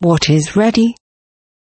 What is ready?